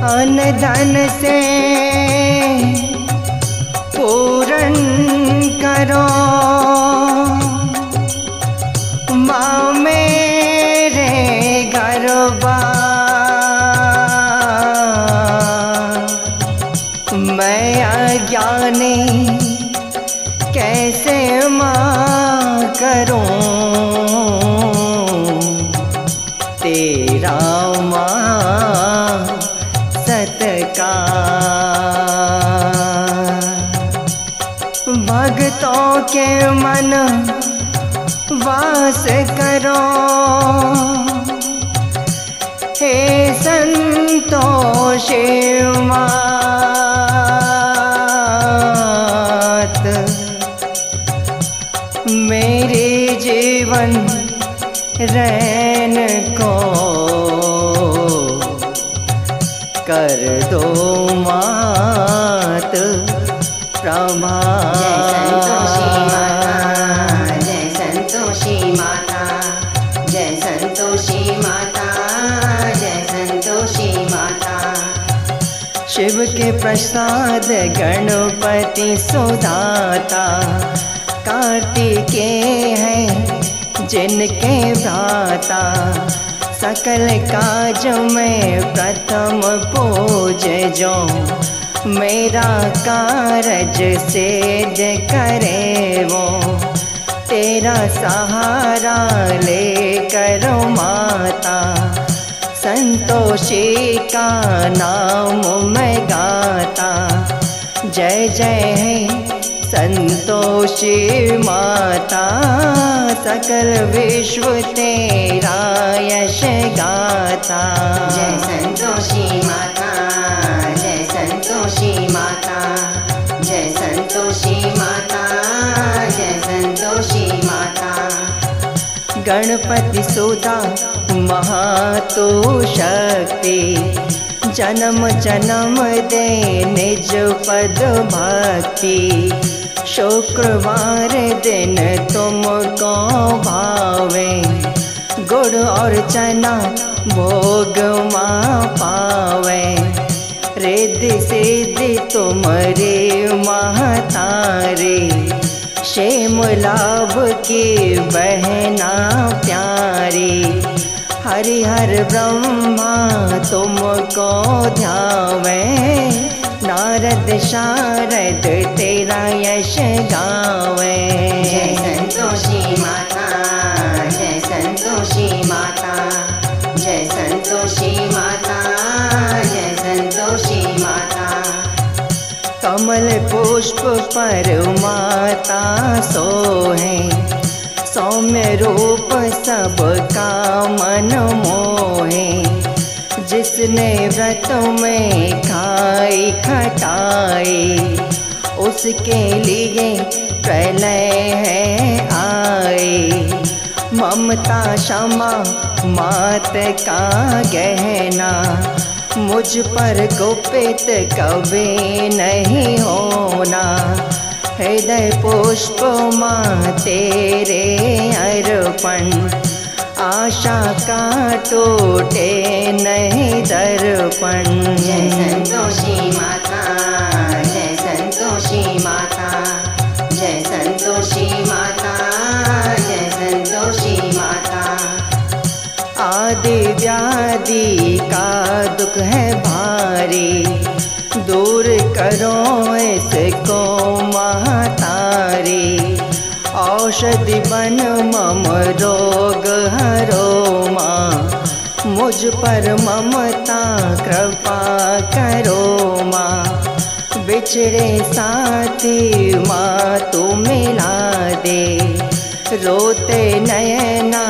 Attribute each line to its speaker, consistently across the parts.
Speaker 1: अन धन से पूरण करो। माँ मेरे गरबा। मैं अज्ञानी के मन वास करो। हे संतोष के प्रसाद गणपति सुदाता। कार्तिकेय है जिनके दाता। सकल काज में प्रथम पूज जो मेरा कारज सिद्ध करे वो। तेरा सहारा ले करो माता। संतोषी का नाम मैं गाता। जय जय है संतोषी माता, सकल विश्व तेरा यश गाता।
Speaker 2: जय संतोषी माता।
Speaker 1: गणपति सुधा महातो शक्ति जन्म जन्म दे निज पद भक्ति। शुक्रवार दिन तुम तुमको भावे। गुड़ और चना भोग माँ पावे। रिद्धि सिद्धि तुम्हारे महतारे क्षेम लाभ की बहना प्यारी। हरिहर ब्रह्मा तुमको ध्यावे। नारद शारद तेरा यश गावे।
Speaker 2: जय संतोषी माता।
Speaker 1: कमल पुष्प पर माता सोहे सौम्य रूप सबका मन मोहे। जिसने व्रत में खाई खटाई, उसके लिए प्रलय है आए। ममता क्षमा, मात का गहना मुझ पर गुपित कभी नहीं होना। हृदय पुष्प माँ तेरे अर्पण। आशा का टूटे नहीं दर्पण।
Speaker 2: जय संतोषी माता।
Speaker 1: दुख है भारी। दूर करो इसको महातारी। औषधि बन मम रोग हरो माँ। मुझ पर ममता, कृपा करो माँ। बिछड़े साथी माँ तू मिला दे। रोते नयना,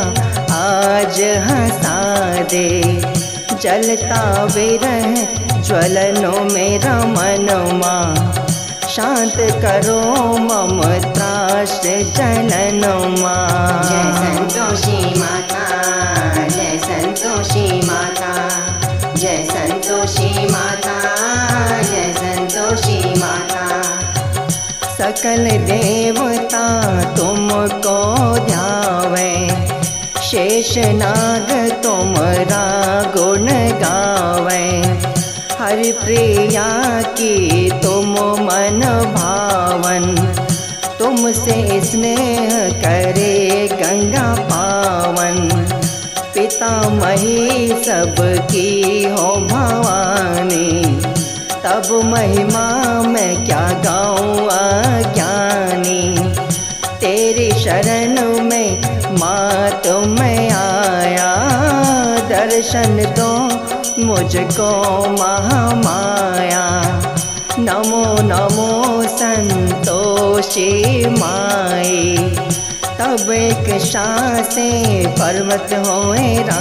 Speaker 1: आज हंसा दे। जलता विरह ज्वलनो मेरा मन माँ। शांत करो मम त्रास जलन माँ।
Speaker 2: जय संतोषी माता जय संतोषी माता जय संतोषी माता जय संतोषी माता।
Speaker 1: सकल देवता तुमको ध्यावे शेष नाग तुमरा गुण गावे। प्रिया की तुम मन भावन। तुमसे स्नेह करे गंगा पावन। पिता मही सबकी हो भवानी। तब महिमा मैं क्या गाऊँ? दर्शन दो मुझको महामाया। नमो नमो संतोषी माई। तब एक शासे पर्वत होए राय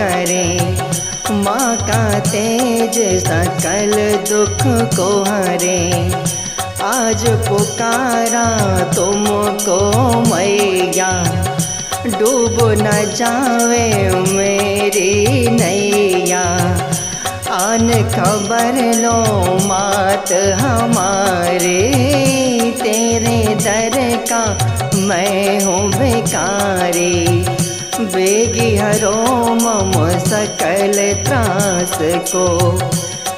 Speaker 1: करे। माँ का तेज सकल दुख को हरे। आज पुकारा तुमको मैया। डूब न जावे मेरी नैया। आन खबर लो मात हमारे। तेरे दर का मैं हूँ बेकारी बेगी हरो मम सकल त्रास को।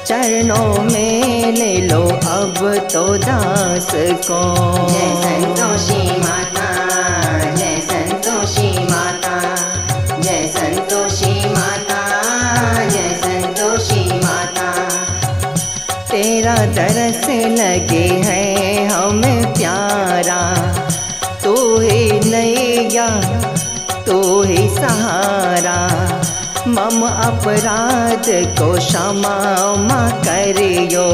Speaker 1: चरणों में ले लो अब तो दास को।
Speaker 2: जय संतोषी माता जय संतोषी माता जय संतोषी माता जय संतोषी माता।
Speaker 1: तेरा दरस लगे सहारा। मम अपराध को क्षमा मा करियो।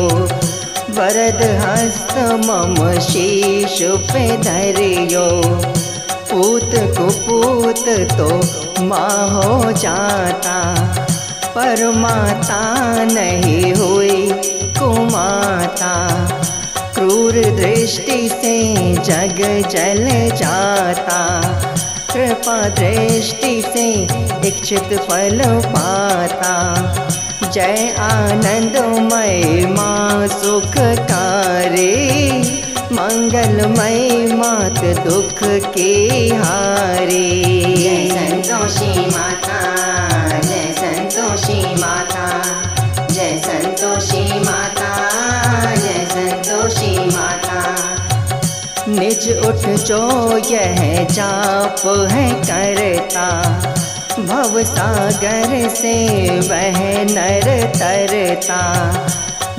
Speaker 1: वरद हस्त मम शीश पे धरियो। पूत कुपूत तो माँ हो जाता। पर माता नहीं हुई कुमाता। क्रूर दृष्टि से जग जल जाता। कृपा दृष्टि से इच्छित फल पाता। जय आनंदमय माँ सुखकारी। मंगलमय मात दुख के हारे।
Speaker 2: जय संतोषी माता
Speaker 1: उठ जो यह जाप है करता। भव सागर से वह नर तरता।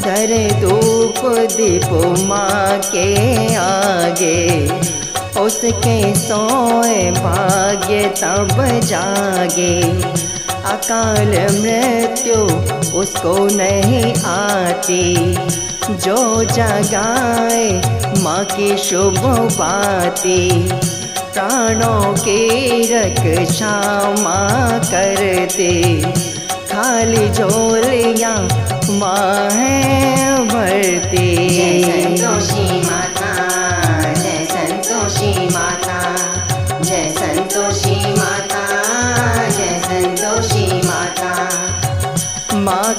Speaker 1: धर धूप दीप माँ के आगे, उसके सोए भाग्य तब जागे। अकाल मृत्यु उसको नहीं आती। जो जगाए माँ के शुभ पाते प्राणों के रक्षा माँ करते। खाली झोलियाँ माँ है भरते।
Speaker 2: जय जय जोशी जय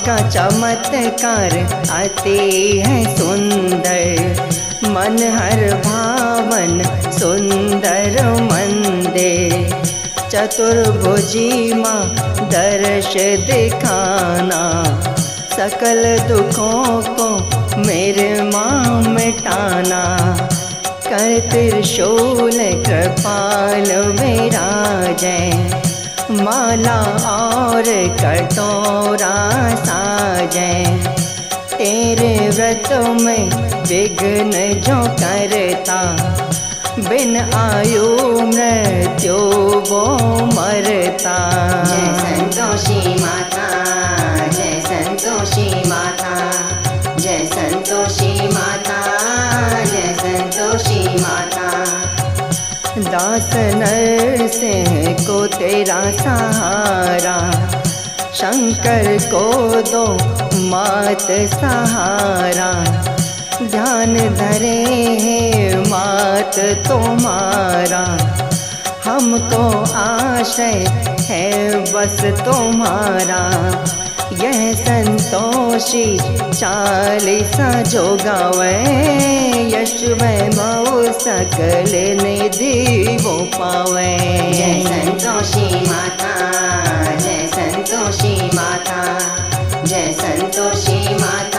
Speaker 1: का चमत्कार अति है सुंदर। मन हर भावन सुंदर मंदिर चतुर्भुजी माँ दर्श दिखाना। सकल दुखों को मेरे माँ मिटाना। कर त्रिशूल कृपाल विराजय माला और कटोरा साजय तेरे व्रत में विघ्न जो करता, बिन आयु मृत्यु वो मरता।
Speaker 2: जय संतोषी माता, जय संतोषी
Speaker 1: दास नर से को तेरा सहारा, शंकर को दो मात सहारा। ध्यान धरे है मात तुम्हारा हमको तो आशय है बस तुम्हारा। यह संतोषी चालीसा जो गावे, यश वैभव सकल निधि वो पावे।
Speaker 2: जय संतोषी माता, जय संतोषी माता, जय संतोषी माता।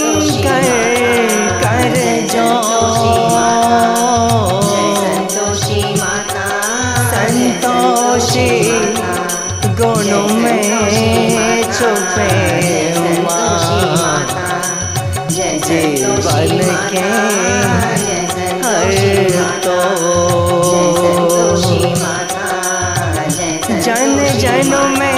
Speaker 1: जीवन के हर तो जन जनों में